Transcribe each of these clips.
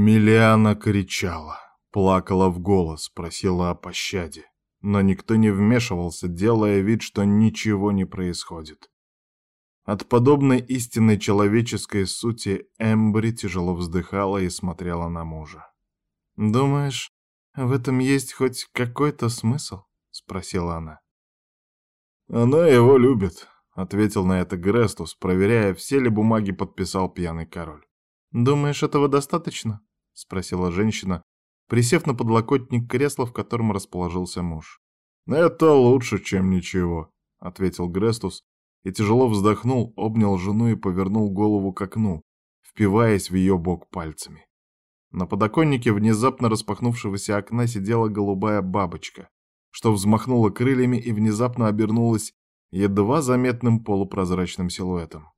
Миллиана кричала, плакала в голос, просила о пощаде, но никто не вмешивался, делая вид, что ничего не происходит. От подобной истинной человеческой сути Эмбри тяжело вздыхала и смотрела на мужа. «Думаешь, в этом есть хоть какой-то смысл?» — спросила она. «Она его любит», — ответил на это Грестус, проверяя, все ли бумаги подписал пьяный король. «Думаешь, этого достаточно?» — спросила женщина, присев на подлокотник кресла, в котором расположился муж. «Это лучше, чем ничего», — ответил Грестус и тяжело вздохнул, обнял жену и повернул голову к окну, впиваясь в ее бок пальцами. На подоконнике внезапно распахнувшегося окна сидела голубая бабочка, что взмахнула крыльями и внезапно обернулась едва заметным полупрозрачным силуэтом.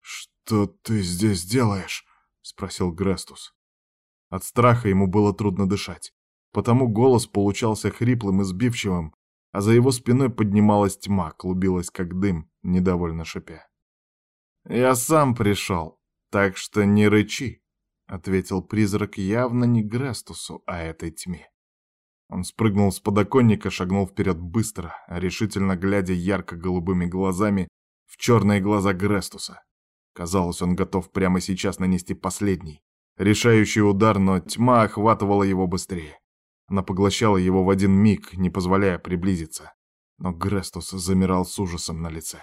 «Что ты здесь делаешь?» — спросил Грестус. От страха ему было трудно дышать, потому голос получался хриплым и сбивчивым, а за его спиной поднималась тьма, клубилась как дым, недовольно шипя. «Я сам пришел, так что не рычи», — ответил призрак явно не Грестусу, а этой тьме. Он спрыгнул с подоконника, шагнул вперед быстро, решительно глядя ярко-голубыми глазами в черные глаза Грестуса. Казалось, он готов прямо сейчас нанести последний, решающий удар, но тьма охватывала его быстрее. Она поглощала его в один миг, не позволяя приблизиться. Но Грестус замирал с ужасом на лице.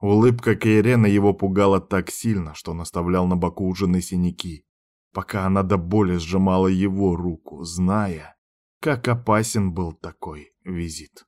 Улыбка Кейрена его пугала так сильно, что он оставлял на боку у жены синяки, пока она до боли сжимала его руку, зная, как опасен был такой визит.